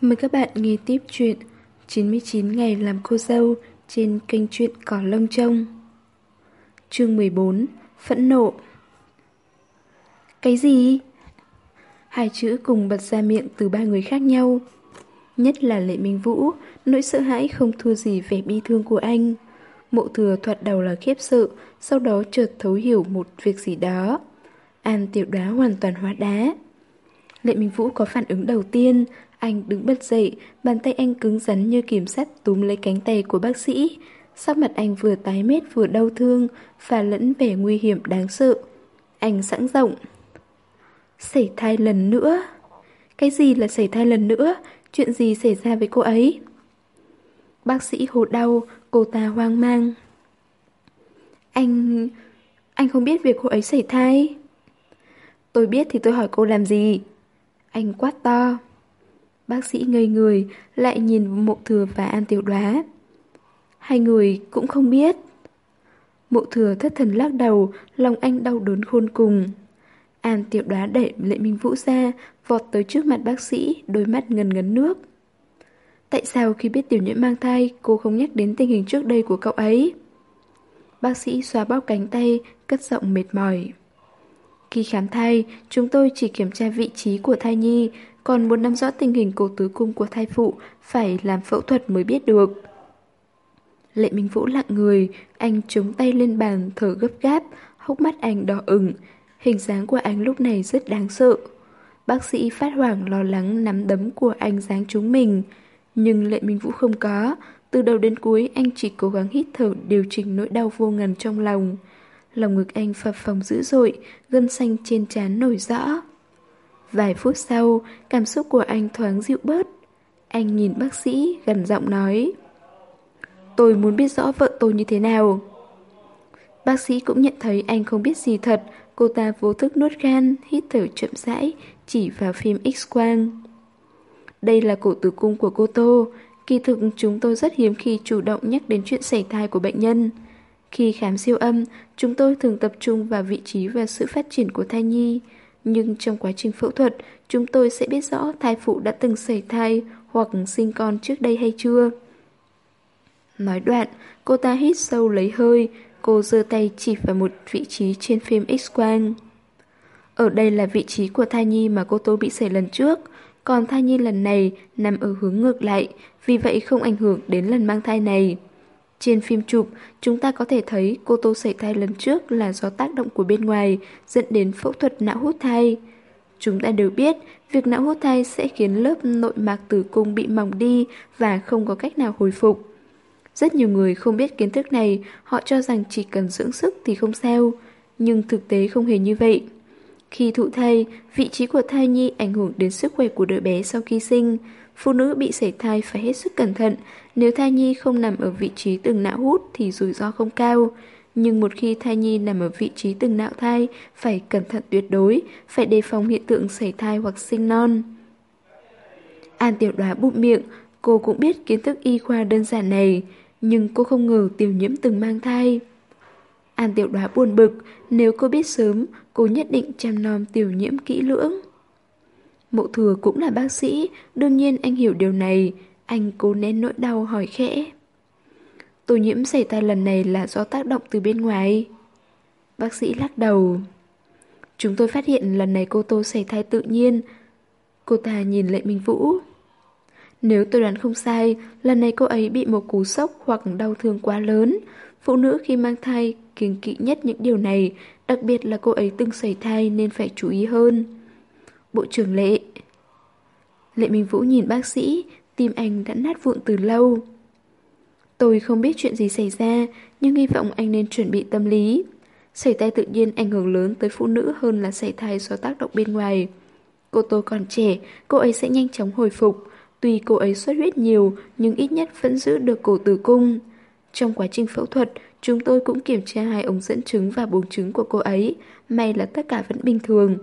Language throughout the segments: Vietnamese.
Mời các bạn nghe tiếp chuyện 99 ngày làm cô dâu trên kênh truyện Cỏ Lông Trông. Chương 14 Phẫn nộ Cái gì? Hai chữ cùng bật ra miệng từ ba người khác nhau. Nhất là Lệ Minh Vũ, nỗi sợ hãi không thua gì vẻ bi thương của anh. Mộ thừa thoạt đầu là khiếp sợ, sau đó chợt thấu hiểu một việc gì đó. An tiểu đá hoàn toàn hóa đá. Lệ Minh Vũ có phản ứng đầu tiên, anh đứng bật dậy, bàn tay anh cứng rắn như kiểm sắt túm lấy cánh tay của bác sĩ. Sắc mặt anh vừa tái mét vừa đau thương, và lẫn vẻ nguy hiểm đáng sợ. Anh sẵn rộng. Xảy thai lần nữa. Cái gì là xảy thai lần nữa? Chuyện gì xảy ra với cô ấy? Bác sĩ hồ đau, cô ta hoang mang. Anh... anh không biết việc cô ấy xảy thai. Tôi biết thì tôi hỏi cô làm gì? Anh quát to. Bác sĩ ngây người, lại nhìn mộ thừa và an tiểu đoá. Hai người cũng không biết. Mộ thừa thất thần lắc đầu, lòng anh đau đớn khôn cùng. An tiểu đoá đẩy Lệ Minh Vũ ra, vọt tới trước mặt bác sĩ, đôi mắt ngần ngấn nước. Tại sao khi biết tiểu nhiễm mang thai, cô không nhắc đến tình hình trước đây của cậu ấy? Bác sĩ xoa bóp cánh tay, cất giọng mệt mỏi. Khi khám thai, chúng tôi chỉ kiểm tra vị trí của thai nhi, còn muốn nắm rõ tình hình cổ tứ cung của thai phụ, phải làm phẫu thuật mới biết được. Lệ Minh Vũ lặng người, anh chống tay lên bàn thở gấp gáp, hốc mắt anh đỏ ửng. Hình dáng của anh lúc này rất đáng sợ. Bác sĩ phát hoảng lo lắng nắm đấm của anh dáng chúng mình. Nhưng Lệ Minh Vũ không có, từ đầu đến cuối anh chỉ cố gắng hít thở điều chỉnh nỗi đau vô ngần trong lòng. Lòng ngực anh phập phồng dữ dội, gân xanh trên trán nổi rõ. Vài phút sau, cảm xúc của anh thoáng dịu bớt. Anh nhìn bác sĩ, gần giọng nói. Tôi muốn biết rõ vợ tôi như thế nào. Bác sĩ cũng nhận thấy anh không biết gì thật, cô ta vô thức nuốt gan, hít thở chậm rãi, chỉ vào phim X-quang. Đây là cổ tử cung của cô Tô, kỳ thực chúng tôi rất hiếm khi chủ động nhắc đến chuyện sảy thai của bệnh nhân. Khi khám siêu âm, chúng tôi thường tập trung vào vị trí và sự phát triển của thai nhi. Nhưng trong quá trình phẫu thuật, chúng tôi sẽ biết rõ thai phụ đã từng xảy thai hoặc sinh con trước đây hay chưa. Nói đoạn, cô ta hít sâu lấy hơi, cô giơ tay chỉ vào một vị trí trên phim X-quang. Ở đây là vị trí của thai nhi mà cô Tô bị xảy lần trước, còn thai nhi lần này nằm ở hướng ngược lại, vì vậy không ảnh hưởng đến lần mang thai này. Trên phim chụp, chúng ta có thể thấy cô Tô sảy thai lần trước là do tác động của bên ngoài dẫn đến phẫu thuật não hút thai. Chúng ta đều biết, việc não hút thai sẽ khiến lớp nội mạc tử cung bị mỏng đi và không có cách nào hồi phục. Rất nhiều người không biết kiến thức này, họ cho rằng chỉ cần dưỡng sức thì không sao, nhưng thực tế không hề như vậy. Khi thụ thai, vị trí của thai nhi ảnh hưởng đến sức khỏe của đứa bé sau khi sinh. Phụ nữ bị sảy thai phải hết sức cẩn thận, nếu thai nhi không nằm ở vị trí từng não hút thì rủi ro không cao. Nhưng một khi thai nhi nằm ở vị trí từng nạo thai, phải cẩn thận tuyệt đối, phải đề phòng hiện tượng sảy thai hoặc sinh non. An tiểu đoá bụng miệng, cô cũng biết kiến thức y khoa đơn giản này, nhưng cô không ngờ tiểu nhiễm từng mang thai. An tiểu đoá buồn bực, nếu cô biết sớm, cô nhất định chăm nom tiểu nhiễm kỹ lưỡng. Mộ thừa cũng là bác sĩ, đương nhiên anh hiểu điều này, anh cố nén nỗi đau hỏi khẽ. Tô nhiễm xảy ra lần này là do tác động từ bên ngoài. Bác sĩ lắc đầu. Chúng tôi phát hiện lần này cô Tô xảy thai tự nhiên. Cô ta nhìn Lệ Minh Vũ. Nếu tôi đoán không sai, lần này cô ấy bị một cú sốc hoặc đau thương quá lớn. Phụ nữ khi mang thai kiêng kỵ nhất những điều này, đặc biệt là cô ấy từng xảy thai nên phải chú ý hơn. Bộ trưởng Lệ Lệ Minh Vũ nhìn bác sĩ, tim anh đã nát vụn từ lâu. Tôi không biết chuyện gì xảy ra, nhưng hy vọng anh nên chuẩn bị tâm lý. Sảy thai tự nhiên ảnh hưởng lớn tới phụ nữ hơn là sảy thai do tác động bên ngoài. Cô tôi còn trẻ, cô ấy sẽ nhanh chóng hồi phục. Tuy cô ấy xuất huyết nhiều, nhưng ít nhất vẫn giữ được cổ tử cung. Trong quá trình phẫu thuật, chúng tôi cũng kiểm tra hai ống dẫn trứng và buồng trứng của cô ấy. May là tất cả vẫn bình thường.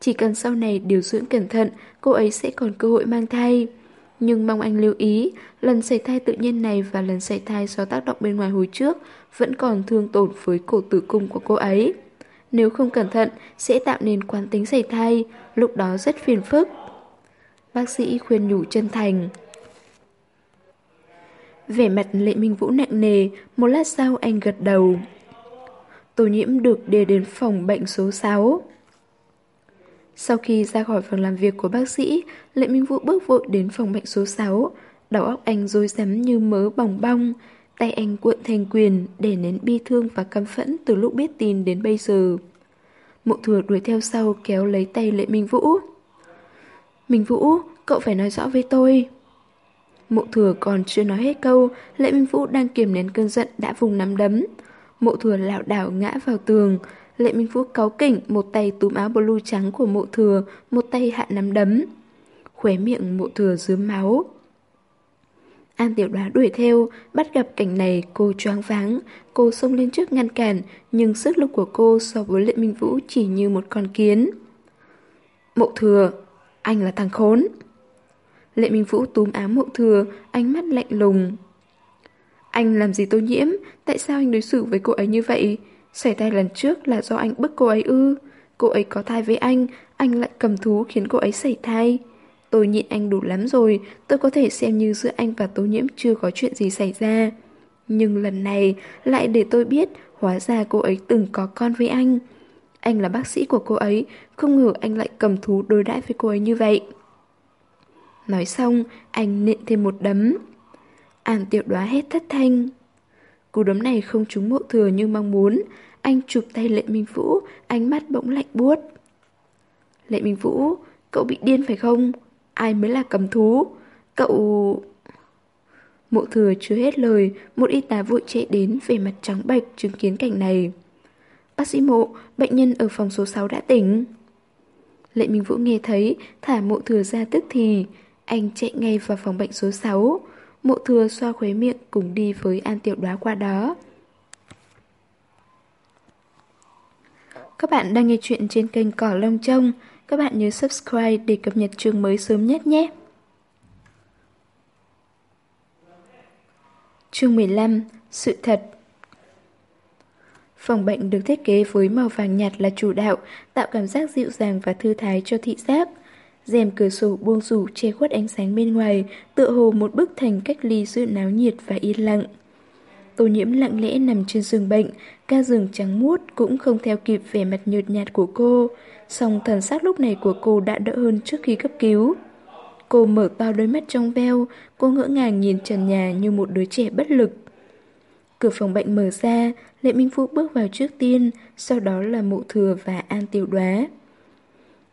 Chỉ cần sau này điều dưỡng cẩn thận, cô ấy sẽ còn cơ hội mang thai. Nhưng mong anh lưu ý, lần xảy thai tự nhiên này và lần xảy thai do tác động bên ngoài hồi trước vẫn còn thương tổn với cổ tử cung của cô ấy. Nếu không cẩn thận, sẽ tạo nên quán tính xảy thai, lúc đó rất phiền phức. Bác sĩ khuyên nhủ chân thành. Vẻ mặt Lệ Minh Vũ nặng nề, một lát sau anh gật đầu. Tô nhiễm được đưa đến phòng bệnh số 6. Sau khi ra khỏi phòng làm việc của bác sĩ, Lệ Minh Vũ bước vội đến phòng bệnh số 6. Đầu óc anh rối rắm như mớ bòng bong, tay anh cuộn thành quyền để nén bi thương và căm phẫn từ lúc biết tin đến bây giờ. Mộ thừa đuổi theo sau kéo lấy tay Lệ Minh Vũ. Minh Vũ, cậu phải nói rõ với tôi. Mộ thừa còn chưa nói hết câu, Lệ Minh Vũ đang kiềm nén cơn giận đã vùng nắm đấm. Mộ thừa lảo đảo ngã vào tường, Lệ Minh Vũ cáu kỉnh, một tay túm áo blue trắng của mộ thừa, một tay hạ nắm đấm. Khóe miệng mộ thừa dướm máu. An tiểu đoá đuổi theo, bắt gặp cảnh này cô choáng váng, cô xông lên trước ngăn cản, nhưng sức lực của cô so với Lệ Minh Vũ chỉ như một con kiến. Mộ thừa, anh là thằng khốn. Lệ Minh Vũ túm áo mộ thừa, ánh mắt lạnh lùng. Anh làm gì tô nhiễm? Tại sao anh đối xử với cô ấy như vậy? Xảy tay lần trước là do anh bức cô ấy ư? Cô ấy có thai với anh, anh lại cầm thú khiến cô ấy xảy thai. Tôi nhịn anh đủ lắm rồi, tôi có thể xem như giữa anh và Tố Nhiễm chưa có chuyện gì xảy ra. Nhưng lần này lại để tôi biết hóa ra cô ấy từng có con với anh. Anh là bác sĩ của cô ấy, không ngờ anh lại cầm thú đối đãi với cô ấy như vậy. Nói xong, anh nện thêm một đấm. An tiểu đoá hết thất thanh. Cú đấm này không trúng mộ thừa như mong muốn. Anh chụp tay Lệ Minh Vũ, ánh mắt bỗng lạnh buốt. Lệ Minh Vũ, cậu bị điên phải không? Ai mới là cầm thú? Cậu... Mộ thừa chưa hết lời, một y tá vội chạy đến về mặt trắng bệch chứng kiến cảnh này. Bác sĩ mộ, bệnh nhân ở phòng số 6 đã tỉnh. Lệ Minh Vũ nghe thấy, thả mộ thừa ra tức thì. Anh chạy ngay vào phòng bệnh số 6. Mộ thừa xoa khuế miệng cùng đi với An Tiểu Đoá qua đó. Các bạn đang nghe chuyện trên kênh Cỏ Long Trông. Các bạn nhớ subscribe để cập nhật chương mới sớm nhất nhé. Chương 15 Sự thật Phòng bệnh được thiết kế với màu vàng nhạt là chủ đạo, tạo cảm giác dịu dàng và thư thái cho thị giác rèm cửa sổ buông rủ che khuất ánh sáng bên ngoài, tựa hồ một bức thành cách ly sự náo nhiệt và yên lặng. Tô nhiễm lặng lẽ nằm trên giường bệnh, ca giường trắng muốt cũng không theo kịp vẻ mặt nhợt nhạt của cô, song thần sắc lúc này của cô đã đỡ hơn trước khi cấp cứu. Cô mở to đôi mắt trong veo, cô ngỡ ngàng nhìn trần nhà như một đứa trẻ bất lực. Cửa phòng bệnh mở ra, Lệ Minh Phúc bước vào trước tiên, sau đó là mộ thừa và an tiểu đoá.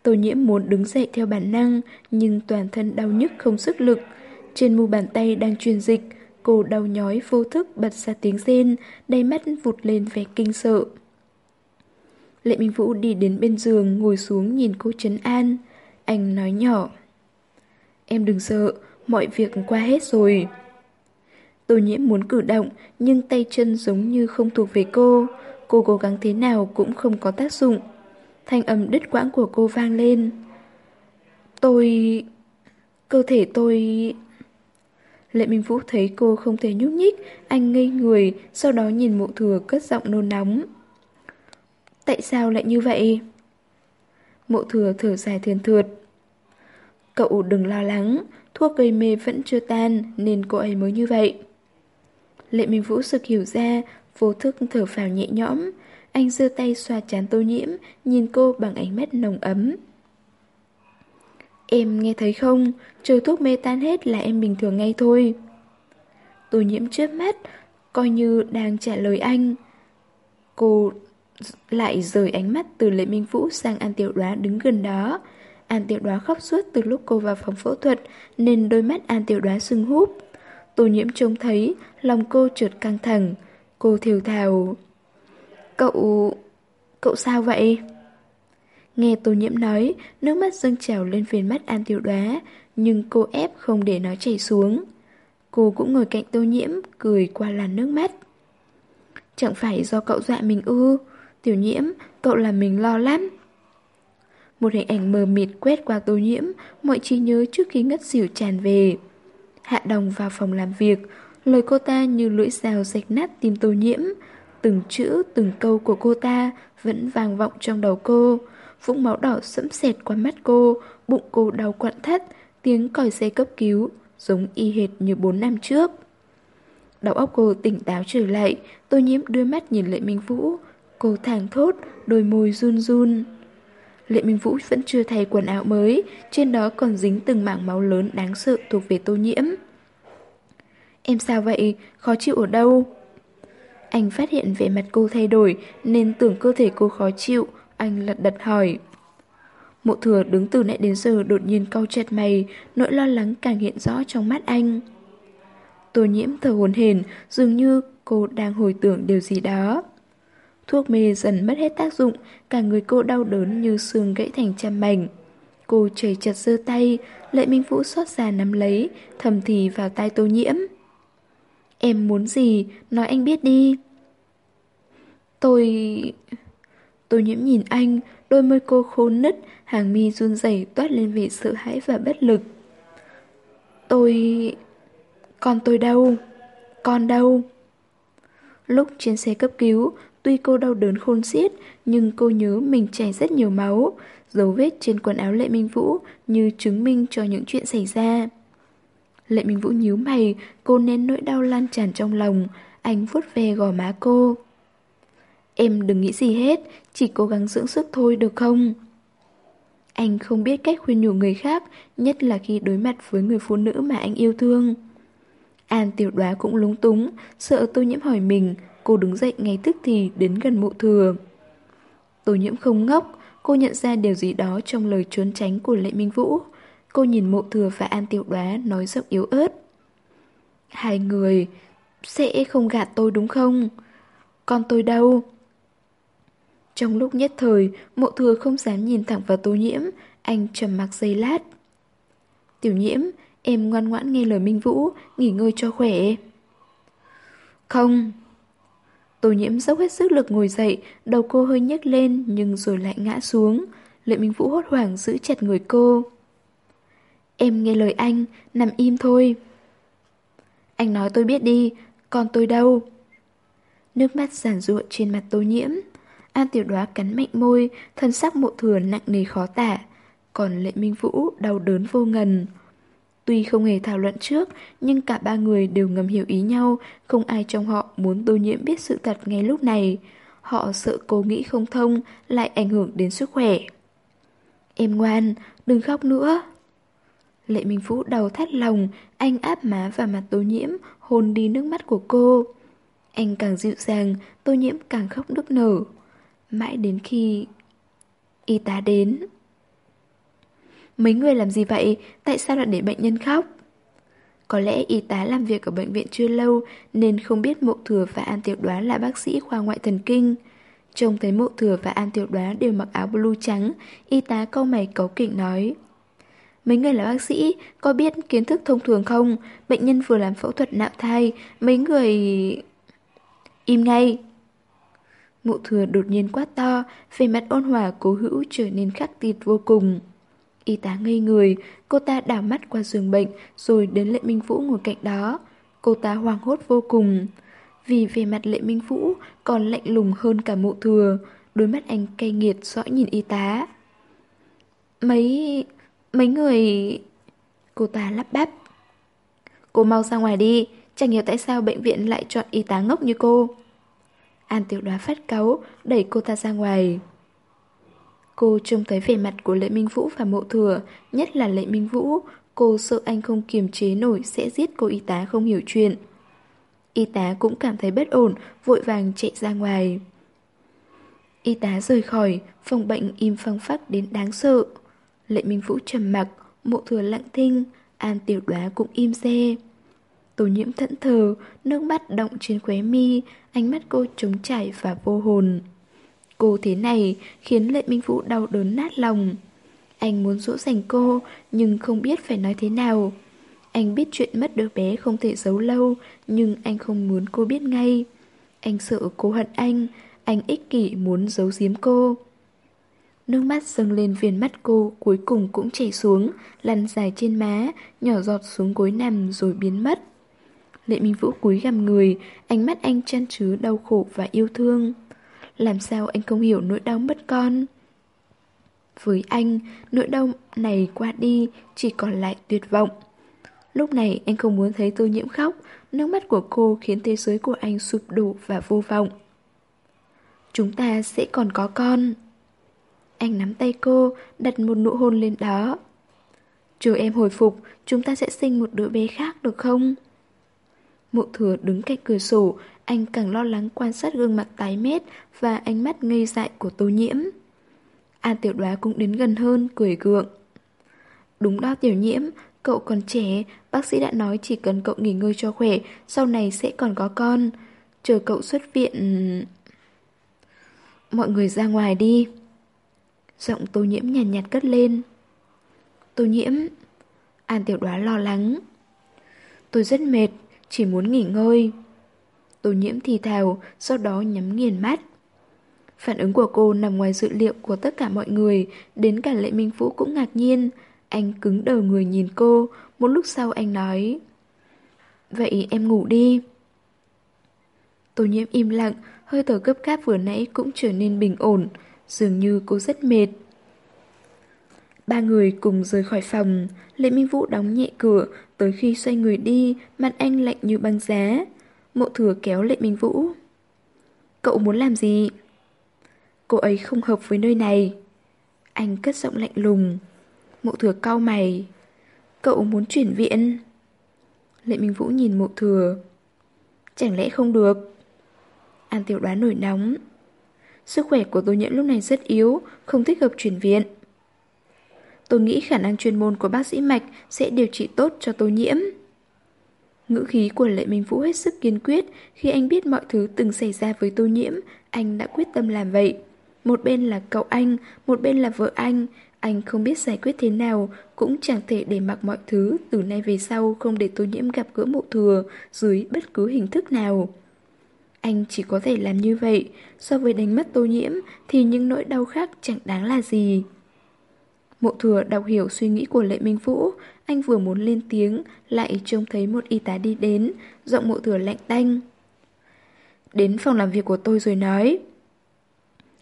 Tô nhiễm muốn đứng dậy theo bản năng, nhưng toàn thân đau nhức không sức lực. Trên mu bàn tay đang truyền dịch, cô đau nhói vô thức bật ra tiếng rên, đầy mắt vụt lên vẻ kinh sợ. Lệ Minh Vũ đi đến bên giường, ngồi xuống nhìn cô trấn an. Anh nói nhỏ. Em đừng sợ, mọi việc qua hết rồi. Tô nhiễm muốn cử động, nhưng tay chân giống như không thuộc về cô. Cô cố gắng thế nào cũng không có tác dụng. Thanh âm đứt quãng của cô vang lên. Tôi... Cơ thể tôi... Lệ Minh Vũ thấy cô không thể nhúc nhích, anh ngây người, sau đó nhìn mộ thừa cất giọng nôn nóng. Tại sao lại như vậy? Mộ thừa thở dài thiền thượt. Cậu đừng lo lắng, thuốc gây mê vẫn chưa tan nên cô ấy mới như vậy. Lệ Minh Vũ sực hiểu ra, vô thức thở phào nhẹ nhõm, anh giơ tay xoa chán tô nhiễm, nhìn cô bằng ánh mắt nồng ấm. Em nghe thấy không, chờ thuốc mê tan hết là em bình thường ngay thôi. Tô nhiễm trước mắt, coi như đang trả lời anh. Cô lại rời ánh mắt từ Lệ Minh Vũ sang An Tiểu Đoá đứng gần đó. An Tiểu Đoá khóc suốt từ lúc cô vào phòng phẫu thuật nên đôi mắt An Tiểu Đoá sưng húp. Tô nhiễm trông thấy, lòng cô trượt căng thẳng. Cô thiều thào. Cậu... cậu sao vậy? Nghe tô nhiễm nói, nước mắt dâng trào lên viền mắt An Tiểu Đoá, nhưng cô ép không để nó chảy xuống. Cô cũng ngồi cạnh tô nhiễm, cười qua làn nước mắt. Chẳng phải do cậu dọa mình ư, tiểu nhiễm, cậu làm mình lo lắm. Một hình ảnh mờ mịt quét qua tô nhiễm, mọi trí nhớ trước khi ngất xỉu tràn về. Hạ đồng vào phòng làm việc, lời cô ta như lưỡi dao rạch nát tim tô nhiễm, Từng chữ, từng câu của cô ta vẫn vang vọng trong đầu cô. Vũng máu đỏ sẫm sệt qua mắt cô, bụng cô đau quặn thắt, tiếng còi xe cấp cứu, giống y hệt như 4 năm trước. Đầu óc cô tỉnh táo trở lại, tôi nhiễm đưa mắt nhìn Lệ Minh Vũ. Cô thảng thốt, đôi môi run run. Lệ Minh Vũ vẫn chưa thay quần áo mới, trên đó còn dính từng mảng máu lớn đáng sợ thuộc về tô nhiễm. Em sao vậy? Khó chịu ở đâu? Anh phát hiện vẻ mặt cô thay đổi nên tưởng cơ thể cô khó chịu, anh lật đật hỏi. Mộ thừa đứng từ nãy đến giờ đột nhiên cau chặt mày, nỗi lo lắng càng hiện rõ trong mắt anh. Tô nhiễm thở hồn hển, dường như cô đang hồi tưởng điều gì đó. Thuốc mê dần mất hết tác dụng, cả người cô đau đớn như xương gãy thành trăm mảnh. Cô chảy chặt giơ tay, lệ minh vũ xót xa nắm lấy, thầm thì vào tai tô nhiễm. Em muốn gì, nói anh biết đi. Tôi... tôi nhiễm nhìn anh, đôi môi cô khô nứt, hàng mi run rẩy toát lên vẻ sợ hãi và bất lực. Tôi... Con tôi đâu? Con đâu? Lúc trên xe cấp cứu, tuy cô đau đớn khôn xiết, nhưng cô nhớ mình chảy rất nhiều máu. Dấu vết trên quần áo Lệ Minh Vũ như chứng minh cho những chuyện xảy ra. Lệ Minh Vũ nhíu mày, cô nén nỗi đau lan tràn trong lòng. Anh vuốt ve gò má cô. Em đừng nghĩ gì hết, chỉ cố gắng dưỡng sức thôi được không? Anh không biết cách khuyên nhủ người khác, nhất là khi đối mặt với người phụ nữ mà anh yêu thương. An tiểu đoá cũng lúng túng, sợ tô nhiễm hỏi mình, cô đứng dậy ngay tức thì đến gần mộ thừa. Tô nhiễm không ngốc, cô nhận ra điều gì đó trong lời trốn tránh của Lệ Minh Vũ. Cô nhìn mộ thừa và An tiểu đoá nói giọng yếu ớt. Hai người sẽ không gạt tôi đúng không? Con tôi đâu? Trong lúc nhất thời, mộ thừa không dám nhìn thẳng vào tô nhiễm, anh trầm mặc giây lát. Tiểu nhiễm, em ngoan ngoãn nghe lời Minh Vũ, nghỉ ngơi cho khỏe. Không. Tô nhiễm dốc hết sức lực ngồi dậy, đầu cô hơi nhấc lên nhưng rồi lại ngã xuống. Lệ Minh Vũ hốt hoảng giữ chặt người cô. Em nghe lời anh, nằm im thôi. Anh nói tôi biết đi, còn tôi đâu? Nước mắt giản ruộng trên mặt tô nhiễm. An tiểu đoá cắn mạnh môi, thân sắc mộ thừa nặng nề khó tả. Còn lệ minh vũ đau đớn vô ngần. Tuy không hề thảo luận trước, nhưng cả ba người đều ngầm hiểu ý nhau, không ai trong họ muốn tô nhiễm biết sự thật ngay lúc này. Họ sợ cô nghĩ không thông, lại ảnh hưởng đến sức khỏe. Em ngoan, đừng khóc nữa. Lệ Minh Vũ đầu thắt lòng, anh áp má vào mặt tô nhiễm, hôn đi nước mắt của cô. Anh càng dịu dàng, tô nhiễm càng khóc nức nở. Mãi đến khi... Y tá đến. Mấy người làm gì vậy? Tại sao lại để bệnh nhân khóc? Có lẽ y tá làm việc ở bệnh viện chưa lâu nên không biết mộ thừa và an tiểu đoán là bác sĩ khoa ngoại thần kinh. Trông thấy mộ thừa và an tiểu đoán đều mặc áo blue trắng, y tá câu mày cấu kỉnh nói. Mấy người là bác sĩ, có biết kiến thức thông thường không? Bệnh nhân vừa làm phẫu thuật nạo thai, mấy người... Im ngay! Mụ thừa đột nhiên quát to, về mặt ôn hòa cố hữu trở nên khắc tịt vô cùng. Y tá ngây người, cô ta đảo mắt qua giường bệnh rồi đến Lệ Minh Vũ ngồi cạnh đó. Cô ta hoang hốt vô cùng. Vì về mặt Lệ Minh Vũ còn lạnh lùng hơn cả mụ thừa, đôi mắt anh cay nghiệt dõi nhìn y tá. Mấy... mấy người... Cô ta lắp bắp. Cô mau ra ngoài đi, chẳng hiểu tại sao bệnh viện lại chọn y tá ngốc như cô. An tiểu đoá phát cáu, đẩy cô ta ra ngoài. Cô trông thấy vẻ mặt của Lệ Minh Vũ và mộ thừa, nhất là Lệ Minh Vũ, cô sợ anh không kiềm chế nổi sẽ giết cô y tá không hiểu chuyện. Y tá cũng cảm thấy bất ổn, vội vàng chạy ra ngoài. Y tá rời khỏi, phòng bệnh im phăng phắc đến đáng sợ. Lệ Minh Vũ trầm mặc, mộ thừa lặng thinh, An tiểu đoá cũng im xe. Tô nhiễm thẫn thờ, nước mắt động trên khóe mi, ánh mắt cô trống trải và vô hồn. Cô thế này khiến Lệ Minh Vũ đau đớn nát lòng. Anh muốn dỗ dành cô, nhưng không biết phải nói thế nào. Anh biết chuyện mất đứa bé không thể giấu lâu, nhưng anh không muốn cô biết ngay. Anh sợ cô hận anh, anh ích kỷ muốn giấu giếm cô. Nước mắt dâng lên viền mắt cô cuối cùng cũng chảy xuống, lăn dài trên má, nhỏ giọt xuống gối nằm rồi biến mất. Lệ Minh Vũ cúi gằm người, ánh mắt anh chan chứa đau khổ và yêu thương. Làm sao anh không hiểu nỗi đau mất con? Với anh, nỗi đau này qua đi chỉ còn lại tuyệt vọng. Lúc này anh không muốn thấy tô nhiễm khóc, nước mắt của cô khiến thế giới của anh sụp đổ và vô vọng. Chúng ta sẽ còn có con. Anh nắm tay cô, đặt một nụ hôn lên đó. Chờ em hồi phục, chúng ta sẽ sinh một đứa bé khác được không? Mộ thừa đứng cạnh cửa sổ, anh càng lo lắng quan sát gương mặt tái mét và ánh mắt ngây dại của tô nhiễm. An tiểu đoá cũng đến gần hơn, cười gượng. Đúng đó tiểu nhiễm, cậu còn trẻ, bác sĩ đã nói chỉ cần cậu nghỉ ngơi cho khỏe, sau này sẽ còn có con. Chờ cậu xuất viện... Mọi người ra ngoài đi. Giọng tô nhiễm nhàn nhạt, nhạt cất lên. Tô nhiễm... An tiểu đoá lo lắng. Tôi rất mệt, chỉ muốn nghỉ ngơi. Tô nhiễm thì thào, sau đó nhắm nghiền mắt. Phản ứng của cô nằm ngoài dự liệu của tất cả mọi người, đến cả Lệ Minh Vũ cũng ngạc nhiên. Anh cứng đờ người nhìn cô, một lúc sau anh nói Vậy em ngủ đi. Tô nhiễm im lặng, hơi thở gấp gáp vừa nãy cũng trở nên bình ổn, dường như cô rất mệt. Ba người cùng rời khỏi phòng, Lệ Minh Vũ đóng nhẹ cửa, tới khi xoay người đi, mặt anh lạnh như băng giá. Mộ thừa kéo Lệ Minh Vũ. Cậu muốn làm gì? Cô ấy không hợp với nơi này. Anh cất giọng lạnh lùng. Mộ thừa cau mày. Cậu muốn chuyển viện? Lệ Minh Vũ nhìn mộ thừa. Chẳng lẽ không được? An tiểu đoán nổi nóng. Sức khỏe của tôi nhẫn lúc này rất yếu, không thích hợp chuyển viện. Tôi nghĩ khả năng chuyên môn của bác sĩ Mạch sẽ điều trị tốt cho tôi nhiễm. Ngữ khí của Lệ Minh Vũ hết sức kiên quyết khi anh biết mọi thứ từng xảy ra với tô nhiễm, anh đã quyết tâm làm vậy. Một bên là cậu anh, một bên là vợ anh, anh không biết giải quyết thế nào, cũng chẳng thể để mặc mọi thứ từ nay về sau không để tô nhiễm gặp gỡ mộ thừa dưới bất cứ hình thức nào. Anh chỉ có thể làm như vậy, so với đánh mất tô nhiễm thì những nỗi đau khác chẳng đáng là gì. Mộ thừa đọc hiểu suy nghĩ của Lệ Minh Vũ, anh vừa muốn lên tiếng, lại trông thấy một y tá đi đến, giọng mộ thừa lạnh tanh. Đến phòng làm việc của tôi rồi nói.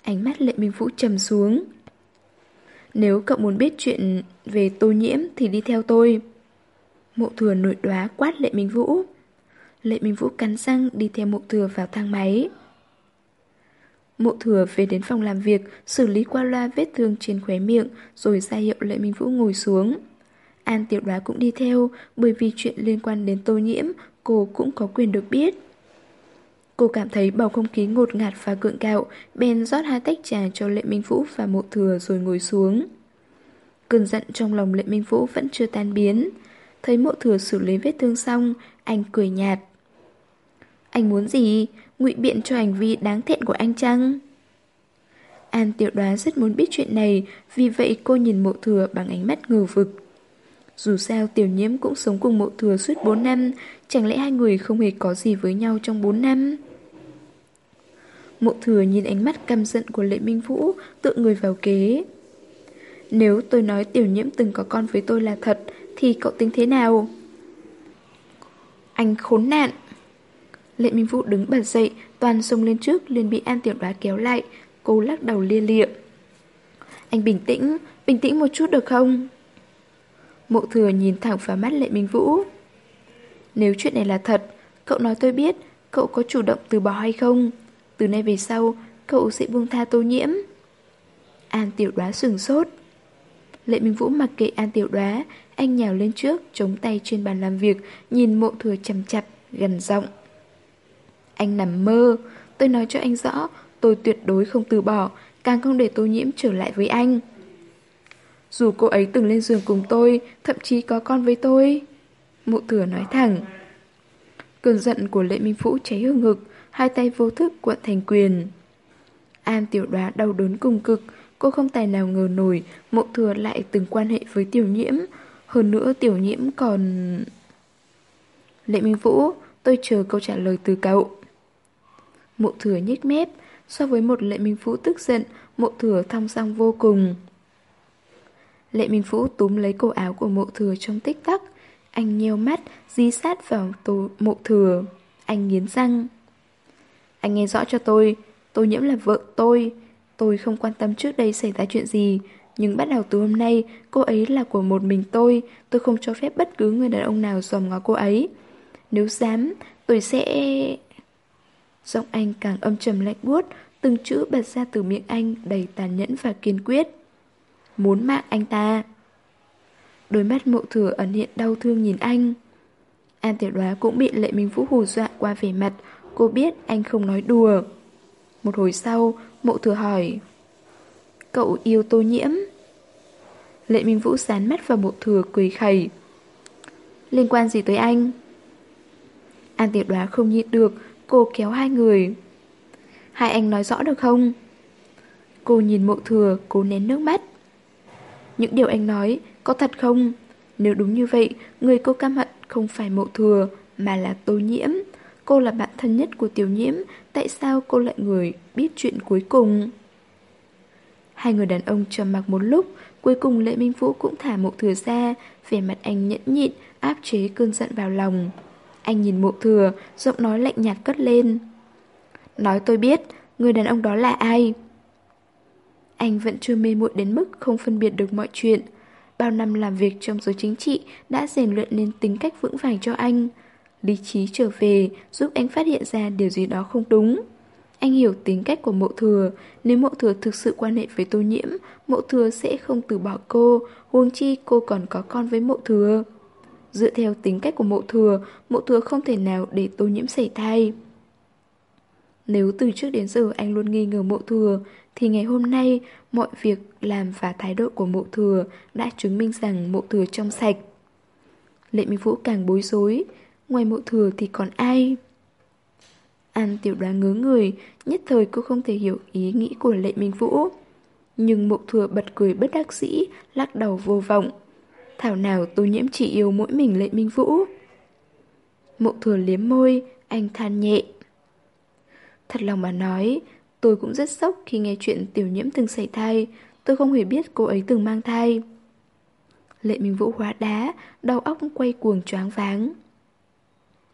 Ánh mắt Lệ Minh Vũ trầm xuống. Nếu cậu muốn biết chuyện về tô nhiễm thì đi theo tôi. Mộ thừa nổi đoá quát Lệ Minh Vũ. Lệ Minh Vũ cắn răng đi theo mộ thừa vào thang máy. Mộ thừa về đến phòng làm việc, xử lý qua loa vết thương trên khóe miệng, rồi ra hiệu Lệ Minh Vũ ngồi xuống. An tiểu đoá cũng đi theo, bởi vì chuyện liên quan đến tô nhiễm, cô cũng có quyền được biết. Cô cảm thấy bầu không khí ngột ngạt và gượng gạo, bèn rót hai tách trà cho Lệ Minh Vũ và mộ thừa rồi ngồi xuống. Cơn giận trong lòng Lệ Minh Vũ vẫn chưa tan biến. Thấy mộ thừa xử lý vết thương xong, anh cười nhạt. Anh muốn gì? Ngụy biện cho hành vi đáng thẹn của anh chăng? An tiểu đoán rất muốn biết chuyện này, vì vậy cô nhìn mộ thừa bằng ánh mắt ngờ vực. Dù sao tiểu nhiễm cũng sống cùng mộ thừa suốt 4 năm, chẳng lẽ hai người không hề có gì với nhau trong 4 năm? Mộ thừa nhìn ánh mắt căm giận của Lệ Minh Vũ, tự người vào kế. Nếu tôi nói tiểu nhiễm từng có con với tôi là thật, thì cậu tính thế nào? Anh khốn nạn! Lệ Minh Vũ đứng bật dậy, toàn xông lên trước liền bị An Tiểu Đoá kéo lại, cô lắc đầu lia lịa. Anh bình tĩnh, bình tĩnh một chút được không? Mộ thừa nhìn thẳng vào mắt Lệ Minh Vũ. Nếu chuyện này là thật, cậu nói tôi biết, cậu có chủ động từ bỏ hay không? Từ nay về sau, cậu sẽ buông tha tô nhiễm. An Tiểu Đoá sừng sốt. Lệ Minh Vũ mặc kệ An Tiểu Đoá, anh nhào lên trước, chống tay trên bàn làm việc, nhìn mộ thừa chầm chặt, gần giọng. Anh nằm mơ, tôi nói cho anh rõ, tôi tuyệt đối không từ bỏ, càng không để tô nhiễm trở lại với anh. Dù cô ấy từng lên giường cùng tôi, thậm chí có con với tôi. Mụ thừa nói thẳng. Cơn giận của Lệ Minh Phũ cháy hương ngực, hai tay vô thức cuộn thành quyền. An tiểu đoá đau đớn cùng cực, cô không tài nào ngờ nổi mộ thừa lại từng quan hệ với tiểu nhiễm. Hơn nữa tiểu nhiễm còn... Lệ Minh Vũ, tôi chờ câu trả lời từ cậu. Mộ thừa nhếch mép, so với một lệ minh phú tức giận, mộ thừa thong song vô cùng. Lệ minh phú túm lấy cổ áo của mộ thừa trong tích tắc. Anh nheo mắt, di sát vào tổ mộ thừa. Anh nghiến răng. Anh nghe rõ cho tôi, tôi nhiễm là vợ tôi. Tôi không quan tâm trước đây xảy ra chuyện gì. Nhưng bắt đầu từ hôm nay, cô ấy là của một mình tôi, tôi không cho phép bất cứ người đàn ông nào dòm ngó cô ấy. Nếu dám, tôi sẽ... Giọng anh càng âm trầm lạnh buốt, từng chữ bật ra từ miệng anh đầy tàn nhẫn và kiên quyết. Muốn mạng anh ta. Đôi mắt mộ thừa ẩn hiện đau thương nhìn anh. An tiểu đoá cũng bị lệ minh vũ hù dọa qua vẻ mặt, cô biết anh không nói đùa. Một hồi sau, mộ thừa hỏi Cậu yêu tô nhiễm Lệ Minh Vũ sán mắt vào mộ thừa cười khẩy Liên quan gì tới anh? An tiểu đoá không nhịn được Cô kéo hai người Hai anh nói rõ được không? Cô nhìn mộ thừa, Cố nén nước mắt Những điều anh nói có thật không? Nếu đúng như vậy, Người cô căm hận không phải mộ thừa, Mà là tô nhiễm Cô là bạn thân nhất của tiểu nhiễm, Tại sao cô lại người biết chuyện cuối cùng? Hai người đàn ông trầm mặc một lúc, Cuối cùng Lệ Minh Vũ cũng thả mộ thừa ra, Vẻ mặt anh nhẫn nhịn, Áp chế cơn giận vào lòng anh nhìn mộ thừa Giọng nói lạnh nhạt cất lên. Nói tôi biết Người đàn ông đó là ai? Anh vẫn chưa mê muội đến mức Không phân biệt được mọi chuyện. Bao năm làm việc trong giới chính trị Đã rèn luyện nên tính cách vững vàng cho anh. Lý trí trở về Giúp anh phát hiện ra điều gì đó không đúng. Anh hiểu tính cách của mộ thừa, nếu mộ thừa thực sự quan hệ với tô nhiễm, mộ thừa sẽ không từ bỏ cô, huống chi cô còn có con với mộ thừa. Dựa theo tính cách của mộ thừa, mộ thừa không thể nào để tô nhiễm xảy thai. Nếu từ trước đến giờ anh luôn nghi ngờ mộ thừa, thì ngày hôm nay mọi việc làm và thái độ của mộ thừa đã chứng minh rằng mộ thừa trong sạch. Lệ Minh Vũ càng bối rối, ngoài mộ thừa thì còn ai? An tiểu đoán ngớ người, nhất thời cô không thể hiểu ý nghĩ của Lệ Minh Vũ. Nhưng mộ thừa bật cười bất đắc dĩ, lắc đầu vô vọng. Thảo nào tô nhiễm chỉ yêu mỗi mình Lệ Minh Vũ. Mộ thừa liếm môi, anh than nhẹ. Thật lòng mà nói, tôi cũng rất sốc khi nghe chuyện tiểu nhiễm từng xảy thai. Tôi không hề biết cô ấy từng mang thai. Lệ Minh Vũ hóa đá, đầu óc quay cuồng choáng váng.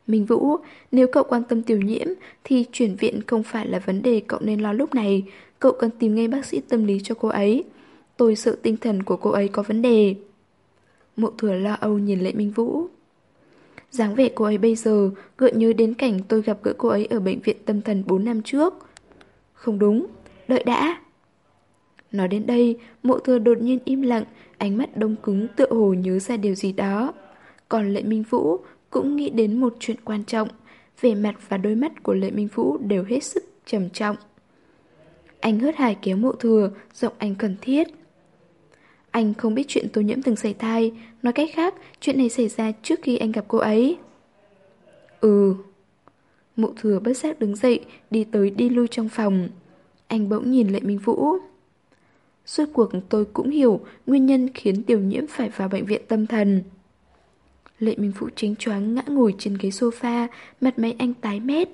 Minh Vũ, nếu cậu quan tâm tiểu nhiễm thì chuyển viện không phải là vấn đề cậu nên lo lúc này. Cậu cần tìm ngay bác sĩ tâm lý cho cô ấy. Tôi sợ tinh thần của cô ấy có vấn đề. Mộ thừa lo âu nhìn Lệ Minh Vũ. dáng vẻ cô ấy bây giờ gợi nhớ đến cảnh tôi gặp gỡ cô ấy ở bệnh viện tâm thần 4 năm trước. Không đúng, đợi đã. Nói đến đây, mộ thừa đột nhiên im lặng, ánh mắt đông cứng tựa hồ nhớ ra điều gì đó. Còn Lệ Minh Vũ cũng nghĩ đến một chuyện quan trọng. Vẻ mặt và đôi mắt của Lệ Minh Vũ đều hết sức trầm trọng. Anh hớt hải kéo mộ thừa, giọng anh cần thiết. Anh không biết chuyện tô nhiễm từng xảy thai, nói cách khác, chuyện này xảy ra trước khi anh gặp cô ấy. Ừ. mụ thừa bất giác đứng dậy, đi tới đi lui trong phòng. Anh bỗng nhìn Lệ Minh Vũ. Suốt cuộc tôi cũng hiểu nguyên nhân khiến tiểu nhiễm phải vào bệnh viện tâm thần. Lệ Minh Vũ chính choáng ngã ngồi trên ghế sofa, mặt máy anh tái mét.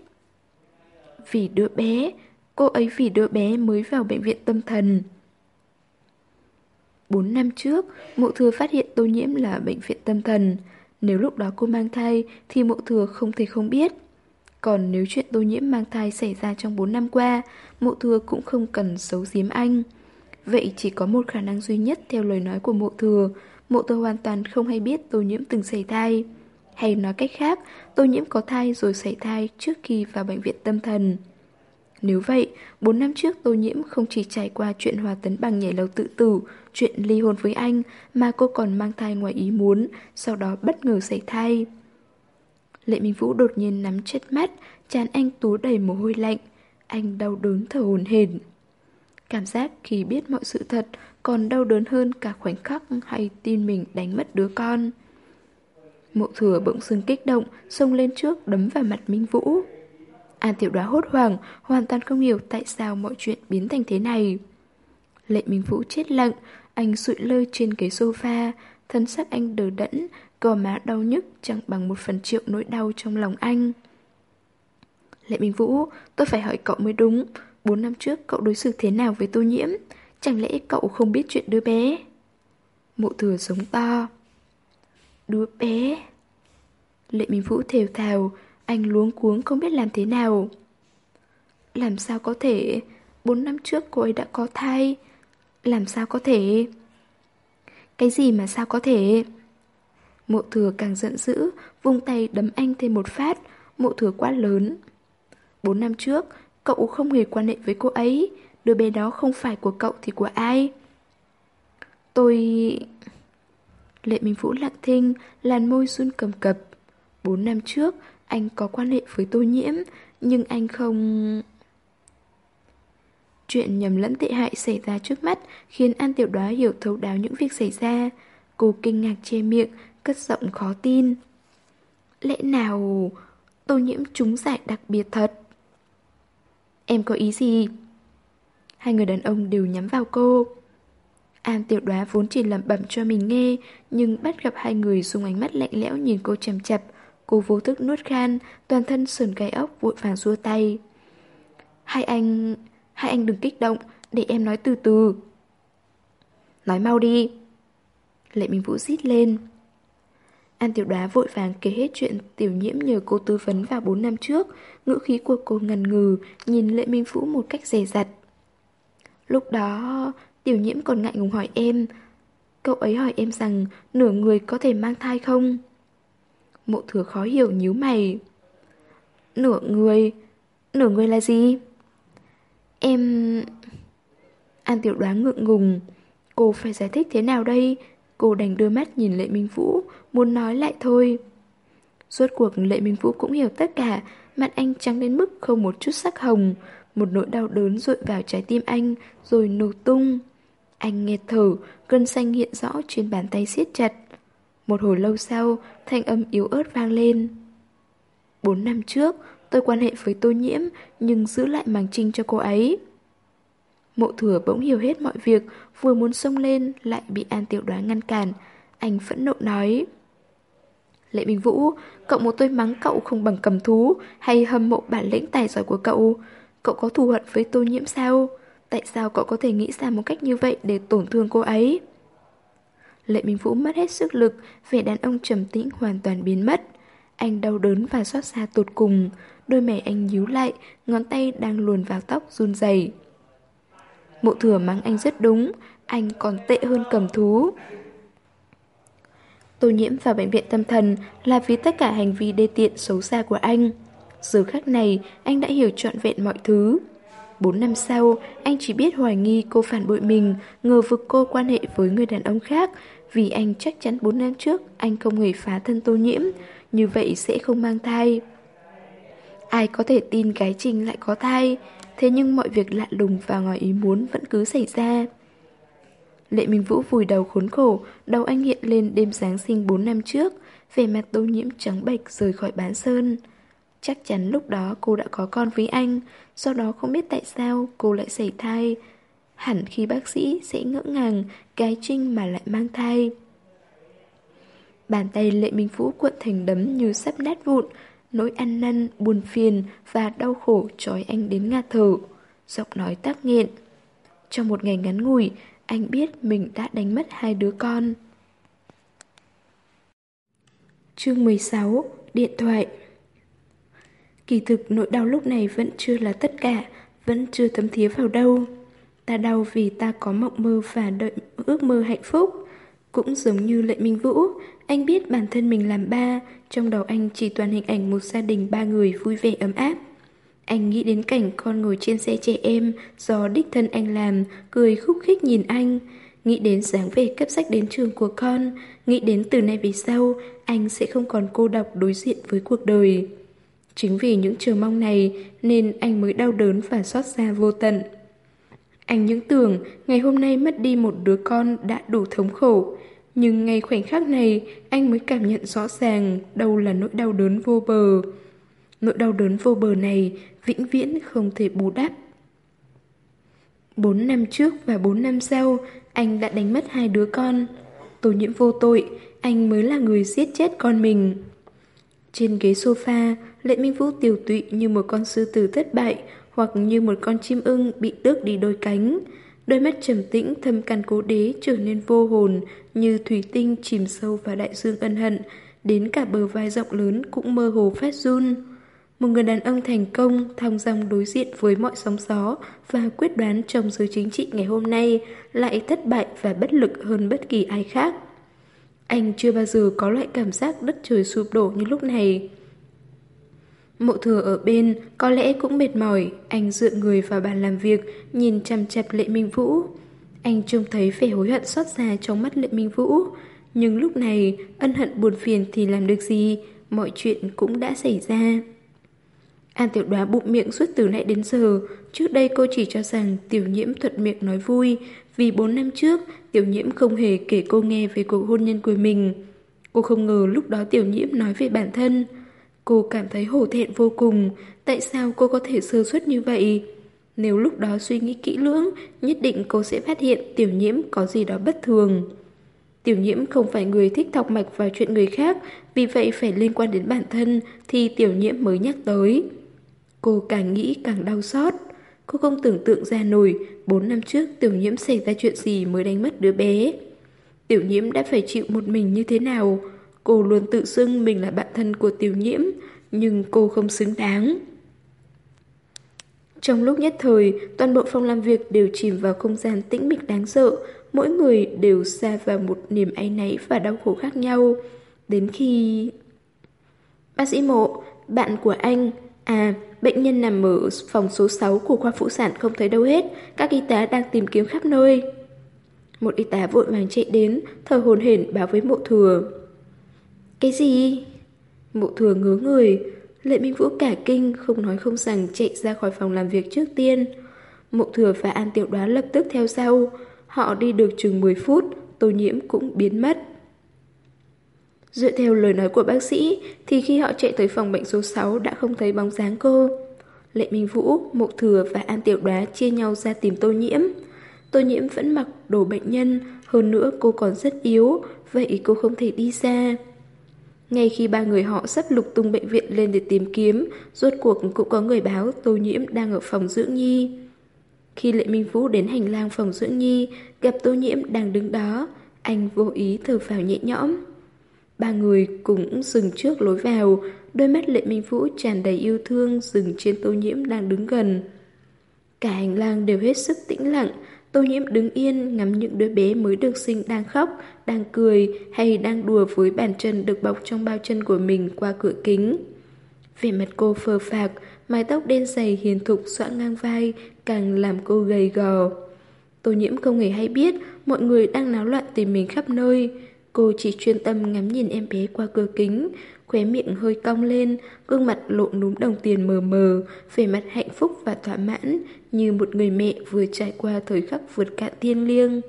Vì đứa bé, cô ấy vì đứa bé mới vào bệnh viện tâm thần. Bốn năm trước, mộ thừa phát hiện tô nhiễm là bệnh viện tâm thần. Nếu lúc đó cô mang thai thì mộ thừa không thể không biết. Còn nếu chuyện tô nhiễm mang thai xảy ra trong 4 năm qua, mộ thừa cũng không cần giấu giếm anh. Vậy chỉ có một khả năng duy nhất theo lời nói của mộ thừa, mộ thừa hoàn toàn không hay biết tô nhiễm từng xảy thai. Hay nói cách khác, tô nhiễm có thai rồi xảy thai trước khi vào bệnh viện tâm thần. Nếu vậy, 4 năm trước tô nhiễm không chỉ trải qua chuyện hòa tấn bằng nhảy lầu tự tử, chuyện ly hôn với anh, mà cô còn mang thai ngoài ý muốn, sau đó bất ngờ xảy thai. Lệ Minh Vũ đột nhiên nắm chết mắt, chán anh tú đầy mồ hôi lạnh. Anh đau đớn thở hồn hển. Cảm giác khi biết mọi sự thật còn đau đớn hơn cả khoảnh khắc hay tin mình đánh mất đứa con. Mộ thừa bỗng dưng kích động, xông lên trước đấm vào mặt Minh Vũ. An tiểu đoá hốt hoảng, hoàn toàn không hiểu tại sao mọi chuyện biến thành thế này. Lệ Minh Vũ chết lặng, anh sụi lơ trên cái sofa, thân xác anh đờ đẫn, gò má đau nhức chẳng bằng một phần triệu nỗi đau trong lòng anh. Lệ Minh Vũ, tôi phải hỏi cậu mới đúng, bốn năm trước cậu đối xử thế nào với tô nhiễm? Chẳng lẽ cậu không biết chuyện đứa bé Mộ thừa giống to Đứa bé Lệ Minh Vũ thều thào anh luống cuống không biết làm thế nào Làm sao có thể Bốn năm trước cô ấy đã có thai Làm sao có thể Cái gì mà sao có thể? Mộ thừa càng giận dữ, vung tay đấm anh thêm một phát, mộ thừa quá lớn. Bốn năm trước, cậu không hề quan hệ với cô ấy, đứa bé đó không phải của cậu thì của ai? Tôi... Lệ Minh Vũ lặng thinh, làn môi run cầm cập. Bốn năm trước, anh có quan hệ với tô nhiễm, nhưng anh không... Chuyện nhầm lẫn tệ hại xảy ra trước mắt khiến An Tiểu Đoá hiểu thấu đáo những việc xảy ra. Cô kinh ngạc che miệng, cất giọng khó tin. Lẽ nào tô nhiễm trúng giải đặc biệt thật? Em có ý gì? Hai người đàn ông đều nhắm vào cô. An tiểu đoá vốn chỉ lẩm bẩm cho mình nghe, nhưng bắt gặp hai người dùng ánh mắt lạnh lẽo nhìn cô chầm chập. Cô vô thức nuốt khan, toàn thân sườn gai ốc vội vàng xua tay. Hai anh... hai anh đừng kích động, để em nói từ từ. Nói mau đi. Lệ Minh Vũ rít lên. An tiểu đoá vội vàng kể hết chuyện tiểu nhiễm nhờ cô tư vấn vào 4 năm trước, ngữ khí của cô ngần ngừ, nhìn Lệ Minh Vũ một cách dè dặt. Lúc đó, tiểu nhiễm còn ngại ngùng hỏi em, cậu ấy hỏi em rằng nửa người có thể mang thai không? Mộ thừa khó hiểu nhíu mày. Nửa người? Nửa người là gì? Em... An tiểu đoán ngượng ngùng. Cô phải giải thích thế nào đây? Cô đành đưa mắt nhìn Lệ Minh Vũ, muốn nói lại thôi. Suốt cuộc Lệ Minh Vũ cũng hiểu tất cả, mặt anh trắng đến mức không một chút sắc hồng. Một nỗi đau đớn rội vào trái tim anh, rồi nổ tung. Anh nghe thở, cơn xanh hiện rõ trên bàn tay siết chặt. Một hồi lâu sau, thanh âm yếu ớt vang lên. Bốn năm trước, tôi quan hệ với tô nhiễm, nhưng giữ lại màng trinh cho cô ấy. Mộ thừa bỗng hiểu hết mọi việc, vừa muốn xông lên, lại bị An Tiểu đoán ngăn cản. Anh phẫn nộ nói. Lệ Bình Vũ, cậu muốn tôi mắng cậu không bằng cầm thú, hay hâm mộ bản lĩnh tài giỏi của cậu? Cậu có thù hận với tô nhiễm sao? Tại sao cậu có thể nghĩ ra một cách như vậy để tổn thương cô ấy? Lệ Minh Vũ mất hết sức lực, vẻ đàn ông trầm tĩnh hoàn toàn biến mất. Anh đau đớn và xót xa tột cùng, đôi mày anh nhíu lại, ngón tay đang luồn vào tóc run rẩy. Mộ thừa mắng anh rất đúng, anh còn tệ hơn cầm thú. Tô nhiễm vào bệnh viện tâm thần là vì tất cả hành vi đê tiện xấu xa của anh. Giờ khắc này, anh đã hiểu trọn vẹn mọi thứ. Bốn năm sau, anh chỉ biết hoài nghi cô phản bội mình, ngờ vực cô quan hệ với người đàn ông khác, vì anh chắc chắn bốn năm trước anh không hề phá thân tô nhiễm, như vậy sẽ không mang thai. Ai có thể tin cái Trình lại có thai, thế nhưng mọi việc lạ lùng và ngoài ý muốn vẫn cứ xảy ra. Lệ Minh Vũ vùi đầu khốn khổ, đầu anh hiện lên đêm Giáng sinh 4 năm trước, vẻ mặt tô nhiễm trắng bệch rời khỏi bán sơn. Chắc chắn lúc đó cô đã có con với anh, sau đó không biết tại sao cô lại xảy thai. Hẳn khi bác sĩ sẽ ngỡ ngàng cái trinh mà lại mang thai. Bàn tay Lệ Minh Vũ cuộn thành đấm như sắp nát vụn, nỗi ăn năn, buồn phiền và đau khổ trói anh đến ngạt thở. Giọng nói tác nghiện. Trong một ngày ngắn ngủi, anh biết mình đã đánh mất hai đứa con. Chương 16 Điện thoại Kỳ thực nỗi đau lúc này vẫn chưa là tất cả, vẫn chưa thấm thía vào đâu. Ta đau vì ta có mộng mơ và đợi ước mơ hạnh phúc. Cũng giống như Lệ Minh Vũ, anh biết bản thân mình làm ba, trong đầu anh chỉ toàn hình ảnh một gia đình ba người vui vẻ ấm áp. Anh nghĩ đến cảnh con ngồi trên xe trẻ em do đích thân anh làm, cười khúc khích nhìn anh. Nghĩ đến dáng vẻ cấp sách đến trường của con, nghĩ đến từ nay về sau, anh sẽ không còn cô độc đối diện với cuộc đời. Chính vì những chờ mong này nên anh mới đau đớn và xót xa vô tận. Anh những tưởng ngày hôm nay mất đi một đứa con đã đủ thống khổ, nhưng ngay khoảnh khắc này anh mới cảm nhận rõ ràng đâu là nỗi đau đớn vô bờ. Nỗi đau đớn vô bờ này vĩnh viễn không thể bù đắp. Bốn năm trước và bốn năm sau, anh đã đánh mất hai đứa con. Tổ nhiễm vô tội, anh mới là người giết chết con mình. Trên ghế sofa, Lệ Minh Vũ tiểu tụy như một con sư tử thất bại hoặc như một con chim ưng bị tước đi đôi cánh. Đôi mắt trầm tĩnh thâm căn cố đế trở nên vô hồn như thủy tinh chìm sâu vào đại dương ân hận, đến cả bờ vai rộng lớn cũng mơ hồ phát run. Một người đàn ông thành công, thong dong đối diện với mọi sóng gió và quyết đoán trong giới chính trị ngày hôm nay lại thất bại và bất lực hơn bất kỳ ai khác. Anh chưa bao giờ có loại cảm giác đất trời sụp đổ như lúc này. Mộ thừa ở bên, có lẽ cũng mệt mỏi, anh dựa người vào bàn làm việc, nhìn chăm chặt Lệ Minh Vũ. Anh trông thấy vẻ hối hận xót xa trong mắt Lệ Minh Vũ. Nhưng lúc này, ân hận buồn phiền thì làm được gì, mọi chuyện cũng đã xảy ra. An tiểu đoá bụng miệng suốt từ nãy đến giờ, trước đây cô chỉ cho rằng tiểu nhiễm thuận miệng nói vui, vì 4 năm trước, tiểu nhiễm không hề kể cô nghe về cuộc hôn nhân của mình. Cô không ngờ lúc đó tiểu nhiễm nói về bản thân. Cô cảm thấy hổ thẹn vô cùng, tại sao cô có thể sơ suất như vậy? Nếu lúc đó suy nghĩ kỹ lưỡng, nhất định cô sẽ phát hiện tiểu nhiễm có gì đó bất thường. Tiểu nhiễm không phải người thích thọc mạch vào chuyện người khác, vì vậy phải liên quan đến bản thân thì tiểu nhiễm mới nhắc tới. Cô càng nghĩ càng đau xót. Cô không tưởng tượng ra nổi 4 năm trước tiểu nhiễm xảy ra chuyện gì mới đánh mất đứa bé. Tiểu nhiễm đã phải chịu một mình như thế nào? Cô luôn tự xưng mình là bạn thân của tiểu nhiễm, nhưng cô không xứng đáng. Trong lúc nhất thời, toàn bộ phòng làm việc đều chìm vào không gian tĩnh mịch đáng sợ, mỗi người đều xa vào một niềm áy náy và đau khổ khác nhau. Đến khi... Bác sĩ mộ, bạn của anh, à, bệnh nhân nằm ở phòng số 6 của khoa phụ sản không thấy đâu hết, các y tá đang tìm kiếm khắp nơi. Một y tá vội vàng chạy đến, thở hồn hển báo với mộ thừa. Cái gì? Mộ thừa ngứa người, Lệ Minh Vũ cả kinh, không nói không rằng chạy ra khỏi phòng làm việc trước tiên. Mộ thừa và An Tiểu Đoá lập tức theo sau. Họ đi được chừng 10 phút, tô nhiễm cũng biến mất. Dựa theo lời nói của bác sĩ, thì khi họ chạy tới phòng bệnh số 6 đã không thấy bóng dáng cô. Lệ Minh Vũ, Mộc Thừa và An Tiểu Đoá chia nhau ra tìm tô nhiễm. Tô nhiễm vẫn mặc đồ bệnh nhân, hơn nữa cô còn rất yếu, vậy cô không thể đi xa. Ngay khi ba người họ sắp lục tung bệnh viện lên để tìm kiếm, rốt cuộc cũng có người báo Tô Nhiễm đang ở phòng dưỡng nhi. Khi Lệ Minh Vũ đến hành lang phòng dưỡng nhi, gặp Tô Nhiễm đang đứng đó, anh vô ý thở phào nhẹ nhõm. Ba người cũng dừng trước lối vào, đôi mắt Lệ Minh Vũ tràn đầy yêu thương dừng trên Tô Nhiễm đang đứng gần. Cả hành lang đều hết sức tĩnh lặng, Tô nhiễm đứng yên ngắm những đứa bé mới được sinh đang khóc, đang cười hay đang đùa với bàn chân được bọc trong bao chân của mình qua cửa kính. Vẻ mặt cô phờ phạc, mái tóc đen dày hiền thục xõa ngang vai càng làm cô gầy gò. Tô nhiễm không hề hay biết mọi người đang náo loạn tìm mình khắp nơi. Cô chỉ chuyên tâm ngắm nhìn em bé qua cửa kính, khóe miệng hơi cong lên, gương mặt lộ núm đồng tiền mờ mờ, vẻ mặt hạnh phúc và thỏa mãn, như một người mẹ vừa trải qua thời khắc vượt cạn thiên liêng.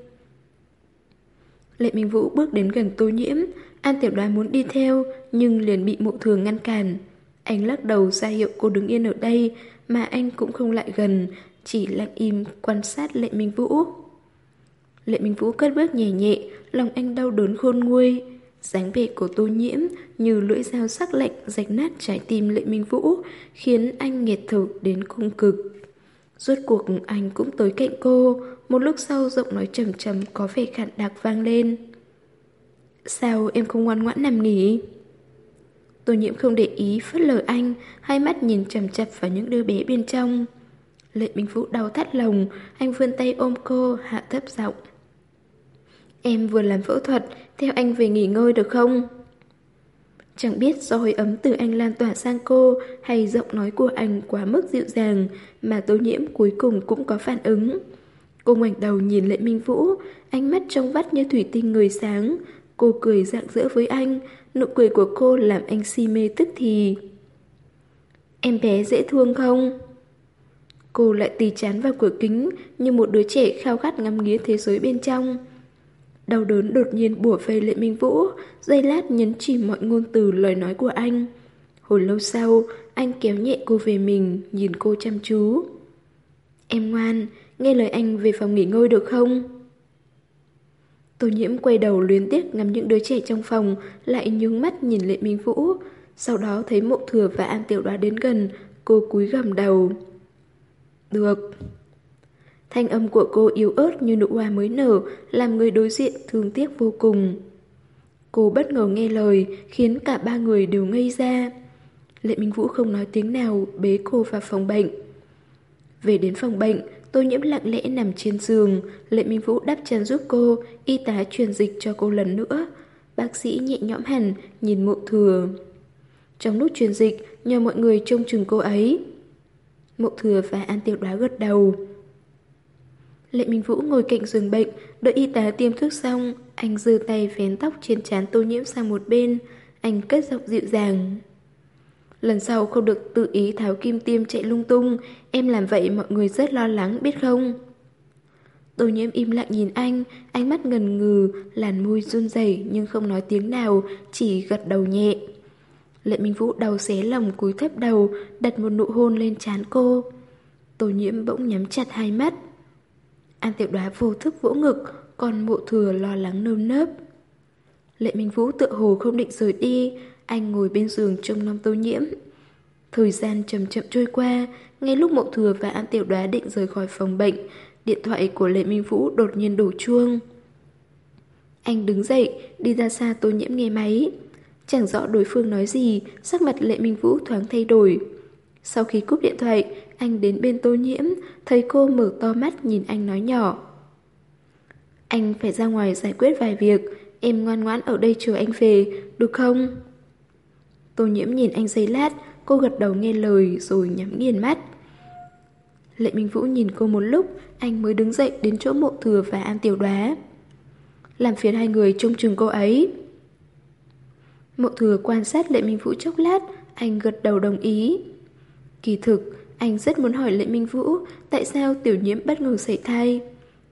Lệ Minh Vũ bước đến gần tô nhiễm, An Tiểu Đoá muốn đi theo, nhưng liền bị mộ thường ngăn cản. Anh lắc đầu ra hiệu cô đứng yên ở đây, mà anh cũng không lại gần, chỉ lặng im quan sát Lệ Minh Vũ. Lệ Minh Vũ cất bước nhẹ nhẹ, lòng anh đau đớn khôn nguôi. dáng vẻ của tô nhiễm như lưỡi dao sắc lạnh rạch nát trái tim Lệ Minh Vũ, khiến anh nghẹt thở đến cung cực. Rốt cuộc anh cũng tới cạnh cô, một lúc sau giọng nói trầm trầm có vẻ khản đặc vang lên. Sao em không ngoan ngoãn nằm nghỉ? Tô nhiễm không để ý phớt lờ anh, hai mắt nhìn chầm chập vào những đứa bé bên trong. Lệ Minh Vũ đau thắt lòng, anh vươn tay ôm cô, hạ thấp giọng. Em vừa làm phẫu thuật, theo anh về nghỉ ngơi được không? Chẳng biết do hơi ấm từ anh lan tỏa sang cô hay giọng nói của anh quá mức dịu dàng mà tố nhiễm cuối cùng cũng có phản ứng. Cô ngoảnh đầu nhìn Lệ Minh Vũ, ánh mắt trong vắt như thủy tinh người sáng. Cô cười rạng rỡ với anh, nụ cười của cô làm anh si mê tức thì. Em bé dễ thương không? Cô lại tì chán vào cửa kính như một đứa trẻ khao khát ngắm nghía thế giới bên trong. Đau đớn đột nhiên bủa về Lệ Minh Vũ, dây lát nhấn chìm mọi ngôn từ lời nói của anh. Hồi lâu sau, anh kéo nhẹ cô về mình, nhìn cô chăm chú. Em ngoan, nghe lời anh về phòng nghỉ ngơi được không? Tô nhiễm quay đầu luyến tiếc ngắm những đứa trẻ trong phòng, lại nhướng mắt nhìn Lệ Minh Vũ. Sau đó thấy mộ thừa và An Tiểu Đoá đến gần, cô cúi gầm đầu. Được. Thanh âm của cô yếu ớt như nụ hoa mới nở, làm người đối diện thương tiếc vô cùng. Cô bất ngờ nghe lời, khiến cả ba người đều ngây ra. Lệ Minh Vũ không nói tiếng nào, bế cô vào phòng bệnh. Về đến phòng bệnh, Tô nhiễm lặng lẽ nằm trên giường, Lệ Minh Vũ đắp chăn giúp cô, y tá truyền dịch cho cô lần nữa. Bác sĩ nhẹ nhõm hẳn, nhìn mộ thừa. Trong lúc truyền dịch, nhờ mọi người trông chừng cô ấy. Mộ thừa và An Tiểu Đoá gật đầu. Lệ Minh Vũ ngồi cạnh giường bệnh, đợi y tá tiêm thuốc xong, anh giơ tay vén tóc trên trán tô nhiễm sang một bên, anh cất giọng dịu dàng. Lần sau không được tự ý tháo kim tiêm chạy lung tung, em làm vậy mọi người rất lo lắng biết không? Tô nhiễm im lặng nhìn anh, ánh mắt ngần ngừ, làn môi run rẩy nhưng không nói tiếng nào, chỉ gật đầu nhẹ. Lệ Minh Vũ đầu xé lòng cúi thấp đầu, đặt một nụ hôn lên trán cô. Tô nhiễm bỗng nhắm chặt hai mắt. An tiểu đoá vô thức vỗ ngực, còn mộ thừa lo lắng nơm nớp. Lệ Minh Vũ tựa hồ không định rời đi, anh ngồi bên giường trông nom tô nhiễm. Thời gian chậm chậm trôi qua, ngay lúc mộ thừa và An Tiểu Đoá định rời khỏi phòng bệnh, điện thoại của Lệ Minh Vũ đột nhiên đổ chuông. Anh đứng dậy, đi ra xa tô nhiễm nghe máy. Chẳng rõ đối phương nói gì, sắc mặt Lệ Minh Vũ thoáng thay đổi. Sau khi cúp điện thoại, anh đến bên tô nhiễm, thấy cô mở to mắt nhìn anh nói nhỏ. Anh phải ra ngoài giải quyết vài việc, em ngoan ngoãn ở đây chờ anh về, được không? Tô nhiễm nhìn anh giây lát, cô gật đầu nghe lời rồi nhắm nghiền mắt. Lệ Minh Vũ nhìn cô một lúc, anh mới đứng dậy đến chỗ mộ thừa và An Tiểu Đoá. Làm phiền hai người trông chừng cô ấy. Mộ thừa quan sát Lệ Minh Vũ chốc lát, anh gật đầu đồng ý. Kỳ thực, anh rất muốn hỏi Lệ Minh Vũ tại sao tiểu nhiễm bất ngờ xảy thai.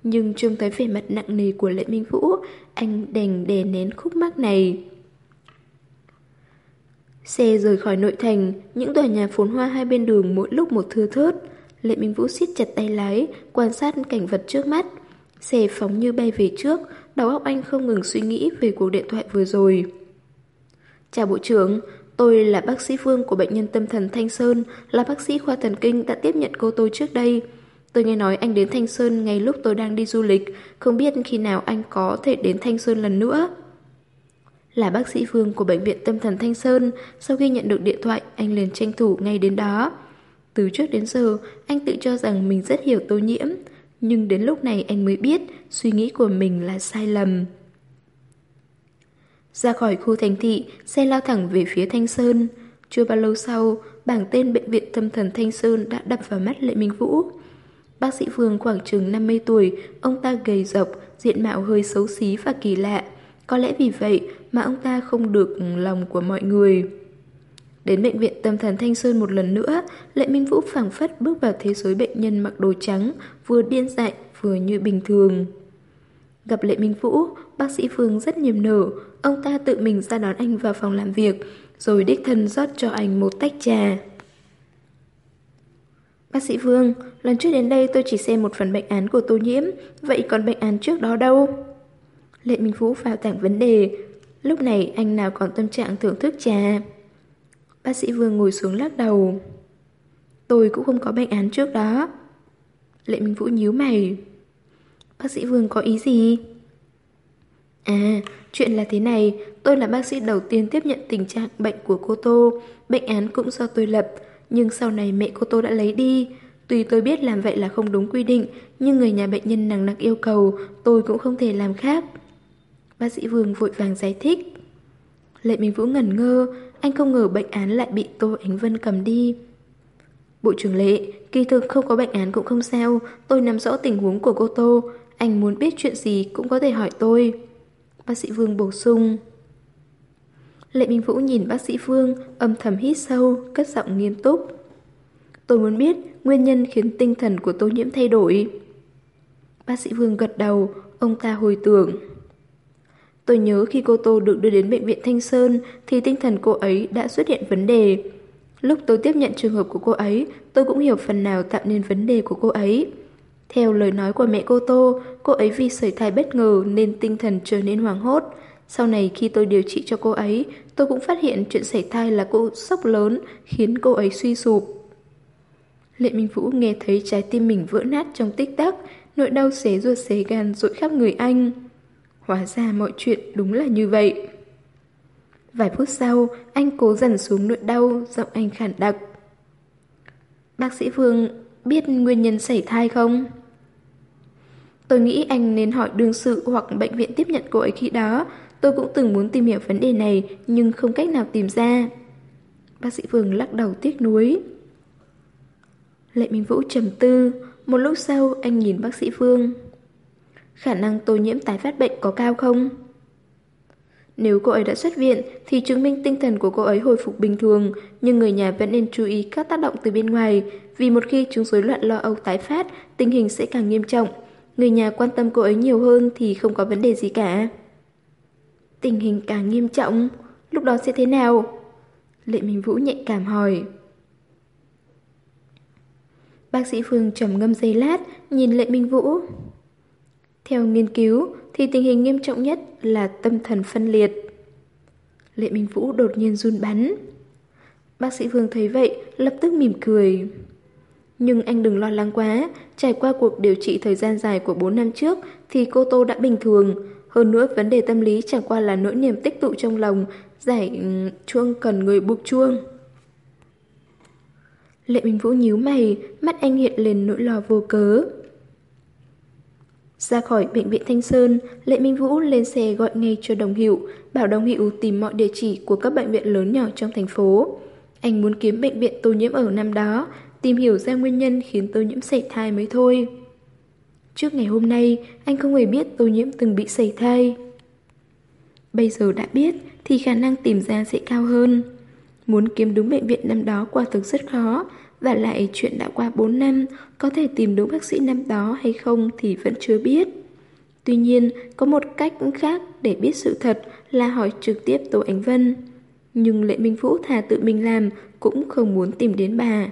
Nhưng trông thấy vẻ mặt nặng nề của Lệ Minh Vũ, anh đành đè nén khúc mắc này. Xe rời khỏi nội thành, những tòa nhà phồn hoa hai bên đường mỗi lúc một thưa thớt. Lệ Minh Vũ siết chặt tay lái, quan sát cảnh vật trước mắt. Xe phóng như bay về trước, đầu óc anh không ngừng suy nghĩ về cuộc điện thoại vừa rồi. Chào Bộ trưởng, tôi là bác sĩ Phương của bệnh nhân tâm thần Thanh Sơn, là bác sĩ khoa thần kinh đã tiếp nhận cô tôi trước đây. Tôi nghe nói anh đến Thanh Sơn ngay lúc tôi đang đi du lịch, không biết khi nào anh có thể đến Thanh Sơn lần nữa. Là bác sĩ Phương của bệnh viện tâm thần Thanh Sơn, sau khi nhận được điện thoại, anh liền tranh thủ ngay đến đó. Từ trước đến giờ, anh tự cho rằng mình rất hiểu tô nhiễm, nhưng đến lúc này anh mới biết suy nghĩ của mình là sai lầm. Ra khỏi khu thành thị, xe lao thẳng về phía Thanh Sơn. Chưa bao lâu sau, bảng tên bệnh viện tâm thần Thanh Sơn đã đập vào mắt Lệ Minh Vũ. Bác sĩ Phương khoảng chừng 50 tuổi, ông ta gầy rộc, diện mạo hơi xấu xí và kỳ lạ. Có lẽ vì vậy mà ông ta không được lòng của mọi người. Đến bệnh viện tâm thần Thanh Sơn một lần nữa, Lệ Minh Vũ phảng phất bước vào thế giới bệnh nhân mặc đồ trắng, vừa điên dại vừa như bình thường. Gặp Lệ Minh Vũ, bác sĩ Phương rất niềm nở, ông ta tự mình ra đón anh vào phòng làm việc, rồi đích thân rót cho anh một tách trà. Bác sĩ Phương, lần trước đến đây tôi chỉ xem một phần bệnh án của tô nhiễm, vậy còn bệnh án trước đó đâu? Lệ Minh Vũ vào thẳng vấn đề, lúc này anh nào còn tâm trạng thưởng thức trà. Bác sĩ Vương ngồi xuống lắc đầu. Tôi cũng không có bệnh án trước đó. Lệ Minh Vũ nhíu mày. Bác sĩ Vương có ý gì? À, chuyện là thế này, tôi là bác sĩ đầu tiên tiếp nhận tình trạng bệnh của cô Tô, bệnh án cũng do tôi lập, nhưng sau này mẹ cô Tô đã lấy đi. Tuy tôi biết làm vậy là không đúng quy định, nhưng người nhà bệnh nhân nặng nặng yêu cầu, tôi cũng không thể làm khác. Bác sĩ Vương vội vàng giải thích. Lệ Minh Vũ ngẩn ngơ, anh không ngờ bệnh án lại bị Tô Ánh Vân cầm đi. Bộ trưởng Lệ, kỳ thực không có bệnh án cũng không sao, tôi nắm rõ tình huống của cô Tô, anh muốn biết chuyện gì cũng có thể hỏi tôi. Bác sĩ Vương bổ sung. Lệ Minh Vũ nhìn bác sĩ vương âm thầm hít sâu, cất giọng nghiêm túc. Tôi muốn biết nguyên nhân khiến tinh thần của tô nhiễm thay đổi. Bác sĩ Vương gật đầu, ông ta hồi tưởng. Tôi nhớ khi cô Tô được đưa đến bệnh viện Thanh Sơn thì tinh thần cô ấy đã xuất hiện vấn đề. Lúc tôi tiếp nhận trường hợp của cô ấy, tôi cũng hiểu phần nào tạo nên vấn đề của cô ấy. Theo lời nói của mẹ cô Tô, cô ấy vì sởi thai bất ngờ nên tinh thần trở nên hoảng hốt. Sau này khi tôi điều trị cho cô ấy, tôi cũng phát hiện chuyện sảy thai là cô sốc lớn khiến cô ấy suy sụp. Lệ Minh Vũ nghe thấy trái tim mình vỡ nát trong tích tắc, nỗi đau xé ruột xé gan rội khắp người anh. Hóa ra mọi chuyện đúng là như vậy. Vài phút sau, anh cố dần xuống nỗi đau, giọng anh khản đặc. Bác sĩ Vương biết nguyên nhân xảy thai không? Tôi nghĩ anh nên hỏi đương sự hoặc bệnh viện tiếp nhận cô ấy khi đó. Tôi cũng từng muốn tìm hiểu vấn đề này nhưng không cách nào tìm ra. Bác sĩ Phương lắc đầu tiếc nuối. Lệ Minh Vũ trầm tư, một lúc sau anh nhìn bác sĩ Phương. Khả năng tôi nhiễm tái phát bệnh có cao không? Nếu cô ấy đã xuất viện thì chứng minh tinh thần của cô ấy hồi phục bình thường, nhưng người nhà vẫn nên chú ý các tác động từ bên ngoài, vì một khi chứng rối loạn lo âu tái phát, tình hình sẽ càng nghiêm trọng. Người nhà quan tâm cô ấy nhiều hơn thì không có vấn đề gì cả. Tình hình càng nghiêm trọng, lúc đó sẽ thế nào? Lệ Minh Vũ nhạy cảm hỏi. Bác sĩ Phương trầm ngâm giây lát, nhìn Lệ Minh Vũ. Theo nghiên cứu, thì tình hình nghiêm trọng nhất là tâm thần phân liệt. Lệ Minh Vũ đột nhiên run bắn. Bác sĩ Vương thấy vậy, lập tức mỉm cười. Nhưng anh đừng lo lắng quá, trải qua cuộc điều trị thời gian dài của 4 năm trước thì cô Tô đã bình thường. Hơn nữa vấn đề tâm lý chẳng qua là nỗi niềm tích tụ trong lòng, giải ừ, chuông cần người buộc chuông. Lệ Minh Vũ nhíu mày, mắt anh hiện lên nỗi lo vô cớ. Ra khỏi bệnh viện Thanh Sơn, Lệ Minh Vũ lên xe gọi ngay cho Đồng Hiệu, bảo Đồng Hiệu tìm mọi địa chỉ của các bệnh viện lớn nhỏ trong thành phố. Anh muốn kiếm bệnh viện tô nhiễm ở năm đó, tìm hiểu ra nguyên nhân khiến tô nhiễm sảy thai mới thôi. Trước ngày hôm nay, anh không hề biết tô nhiễm từng bị sảy thai. Bây giờ đã biết thì khả năng tìm ra sẽ cao hơn. Muốn kiếm đúng bệnh viện năm đó quả thực rất khó, và lại chuyện đã qua 4 năm, có thể tìm đúng bác sĩ năm đó hay không thì vẫn chưa biết. Tuy nhiên, có một cách khác để biết sự thật là hỏi trực tiếp Tô Ánh Vân. Nhưng Lệ Minh Vũ thà tự mình làm cũng không muốn tìm đến bà.